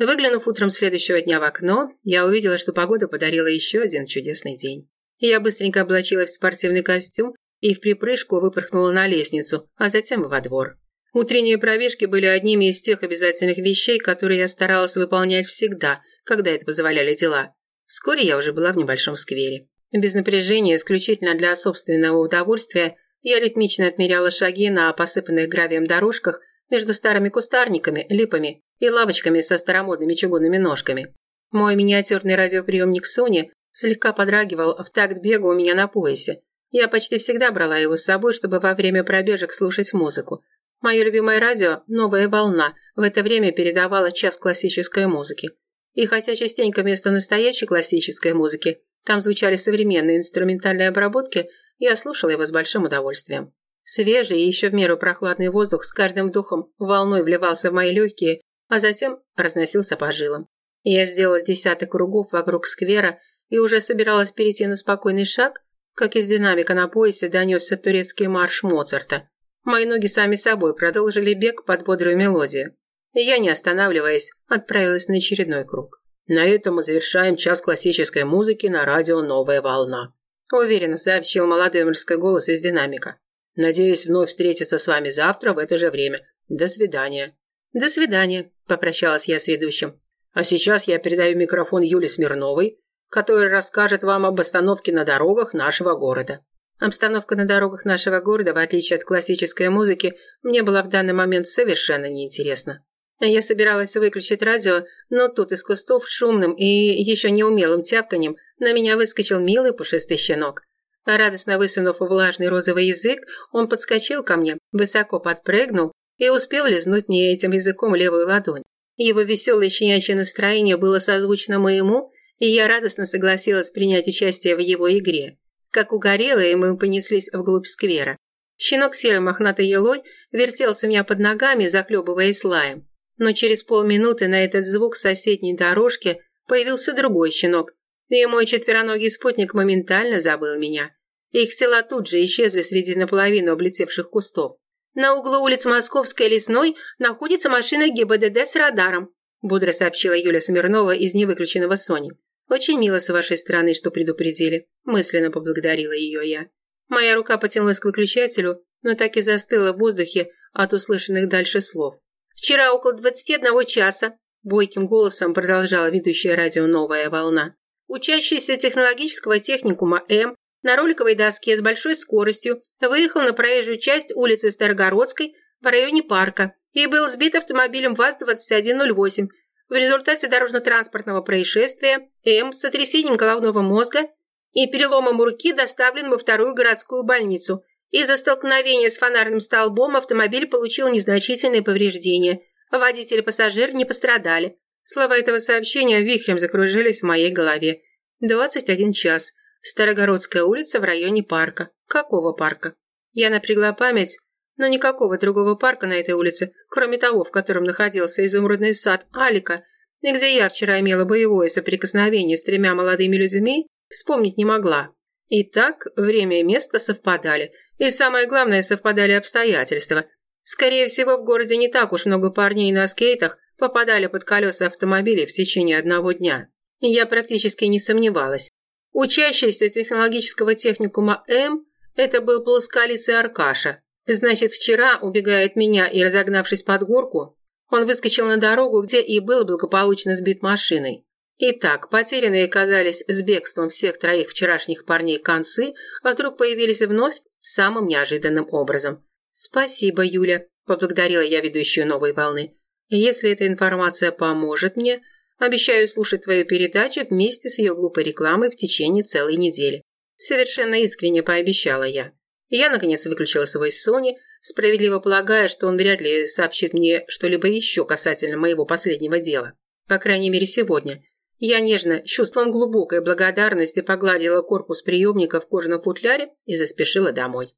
Выглянув утром следующего дня в окно, я увидела, что погода подарила еще один чудесный день. Я быстренько облачилась в спортивный костюм и в припрыжку выпорхнула на лестницу, а затем во двор. Утренние пробежки были одними из тех обязательных вещей, которые я старалась выполнять всегда, когда это позволяли дела. Вскоре я уже была в небольшом сквере. Без напряжения, исключительно для собственного удовольствия, я ритмично отмеряла шаги на посыпанных гравием дорожках между старыми кустарниками, липами и лавочками со старомодными чугунными ножками. Мой миниатюрный радиоприемник Sony слегка подрагивал в такт бегу у меня на поясе. Я почти всегда брала его с собой, чтобы во время пробежек слушать музыку. Мое любимое радио «Новая волна» в это время передавало час классической музыки. И хотя частенько вместо настоящей классической музыки там звучали современные инструментальные обработки, я слушала его с большим удовольствием. Свежий и еще в меру прохладный воздух с каждым вдохом волной вливался в мои легкие, а затем разносился по жилам. Я сделала десяток кругов вокруг сквера и уже собиралась перейти на спокойный шаг, как из динамика на поясе донесся турецкий марш Моцарта. Мои ноги сами собой продолжили бег под бодрую мелодию. И я, не останавливаясь, отправилась на очередной круг. На этом мы завершаем час классической музыки на радио «Новая волна», уверенно сообщил молодой мужской голос из динамика. Надеюсь вновь встретиться с вами завтра в это же время. До свидания. До свидания, попрощалась я с ведущим. А сейчас я передаю микрофон Юле Смирновой, которая расскажет вам об обстановке на дорогах нашего города. Обстановка на дорогах нашего города, в отличие от классической музыки, мне была в данный момент совершенно неинтересна. Я собиралась выключить радио, но тут из кустов шумным и еще неумелым тяпканьем на меня выскочил милый пушистый щенок. Радостно высунув влажный розовый язык, он подскочил ко мне, высоко подпрыгнул и успел лизнуть мне этим языком левую ладонь. Его веселое щенячье настроение было созвучно моему, и я радостно согласилась принять участие в его игре. Как угорелые, мы понеслись вглубь сквера. Щенок серой мохнатой елой вертелся меня под ногами, захлебываясь лаем. Но через полминуты на этот звук с соседней дорожки появился другой щенок, и мой четвероногий спутник моментально забыл меня. Их тела тут же исчезли среди наполовину облетевших кустов. «На углу улиц Московской и Лесной находится машина ГИБДД с радаром», бодро сообщила Юля Смирнова из невыключенного Сони. «Очень мило с вашей стороны, что предупредили», мысленно поблагодарила ее я. Моя рука потянулась к выключателю, но так и застыла в воздухе от услышанных дальше слов. «Вчера около двадцати одного часа», бойким голосом продолжала ведущая радио «Новая волна», учащийся технологического техникума М на роликовой доске с большой скоростью выехал на проезжую часть улицы Старогородской в районе парка и был сбит автомобилем ВАЗ-2108. В результате дорожно-транспортного происшествия М с сотрясением головного мозга и переломом руки доставлен во вторую городскую больницу. Из-за столкновения с фонарным столбом автомобиль получил незначительные повреждения. Водитель и пассажир не пострадали. Слова этого сообщения вихрем закружились в моей голове. 21 час. Старогородская улица в районе парка. Какого парка? Я напрягла память, но никакого другого парка на этой улице, кроме того, в котором находился изумрудный сад Алика, и где я вчера имела боевое соприкосновение с тремя молодыми людьми, вспомнить не могла. Итак, время и место совпадали, и самое главное, совпадали обстоятельства. Скорее всего, в городе не так уж много парней на скейтах, попадали под колеса автомобилей в течение одного дня. Я практически не сомневалась. Учащийся технологического техникума М – это был плосколицый Аркаша. Значит, вчера, убегая от меня и разогнавшись под горку, он выскочил на дорогу, где и был благополучно сбит машиной. Итак, потерянные казались с бегством всех троих вчерашних парней концы, а вдруг появились вновь самым неожиданным образом. «Спасибо, Юля», – поблагодарила я ведущую новой волны. Если эта информация поможет мне, обещаю слушать твою передачу вместе с ее глупой рекламой в течение целой недели. Совершенно искренне пообещала я. Я, наконец, выключила свой Sony, справедливо полагая, что он вряд ли сообщит мне что-либо еще касательно моего последнего дела. По крайней мере, сегодня. Я нежно, чувством глубокой благодарности погладила корпус приемника в кожаном футляре и заспешила домой.